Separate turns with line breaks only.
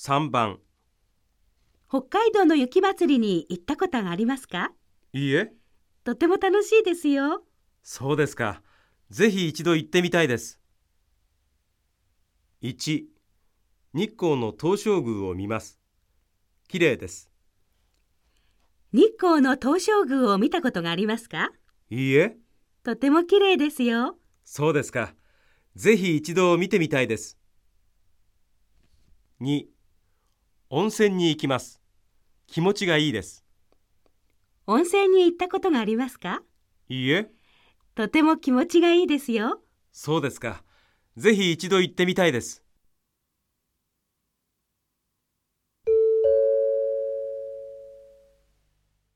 3番。
北海道の雪まつりに行ったことがありますか？
いいえ。
とても楽しいですよ。
そうですか。ぜひ一度行ってみたいです。1日光の東照宮を見ます。綺麗です。
日光の東照宮を見たことがありますか？
いいえ。
とても綺麗ですよ。
そうですか。ぜひ一度見てみたいです。2温泉に行きます。気持ちがいいです。
温泉に行ったことがありますか？
いいえ。
とても気持ちがいいですよ。
そうですか。ぜひ一度行ってみたいです